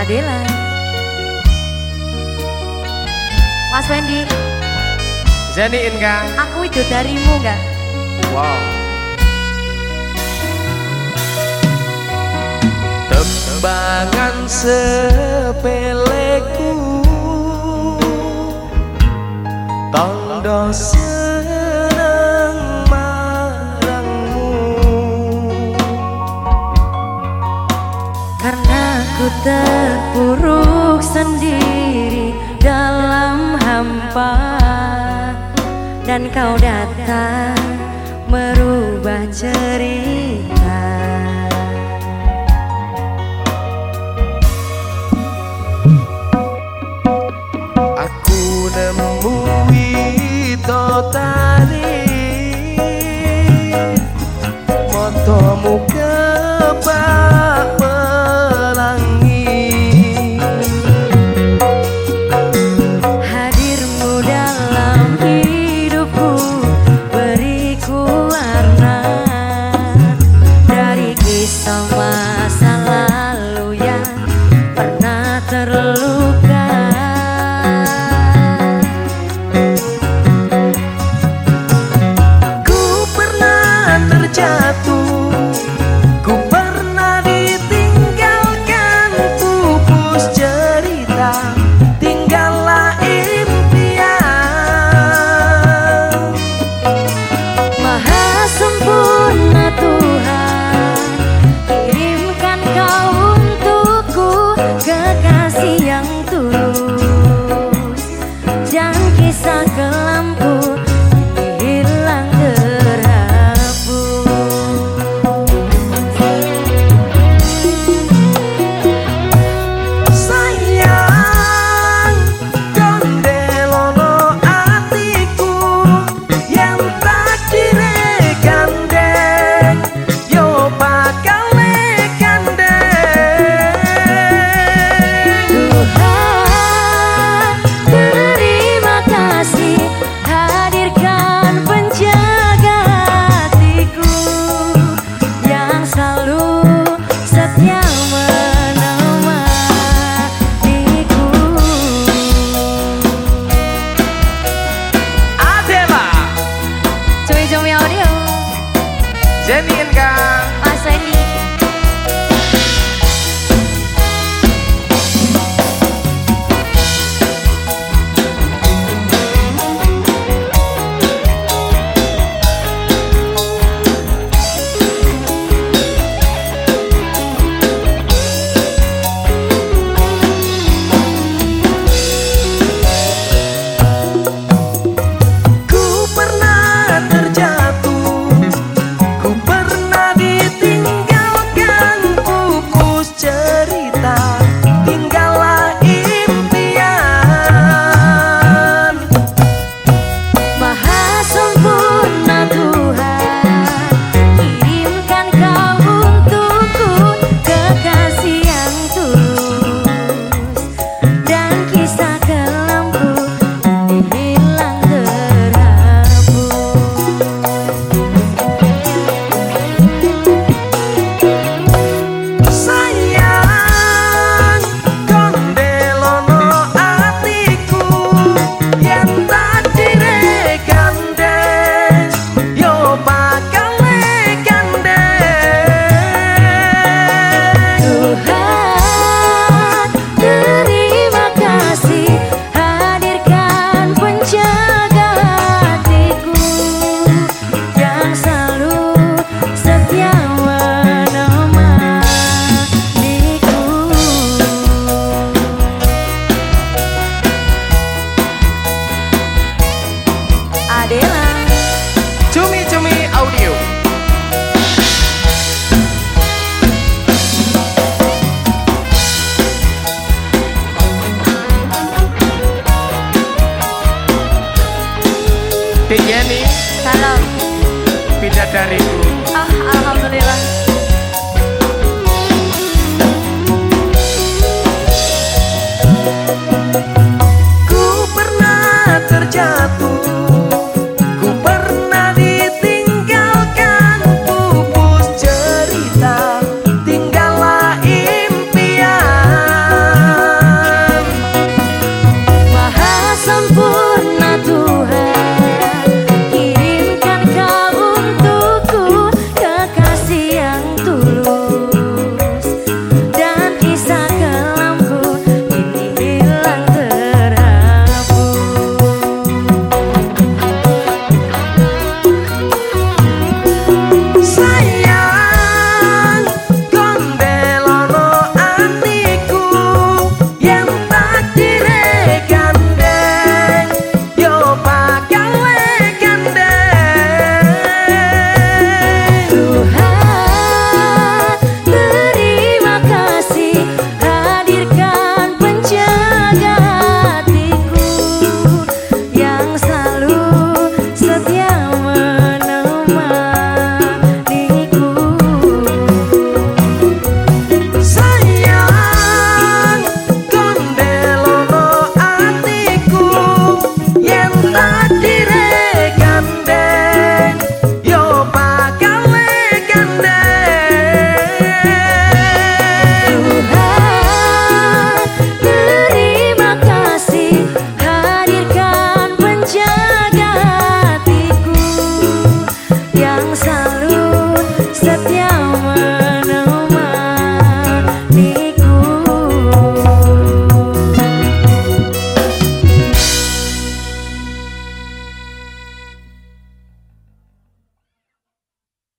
Adela Mas Wendy. Zeni Inga. Aku itu darimu enggak? Wow. Tembangan sepeleku. Tondo senang marangmu. Karena ku tak sendiri dalam hampa. Dan kau datang merubah cerita. Jenny Kang Mas Wendy Adela. Cumi Cumi Audio. Dek Yeni Salam Pindah dariku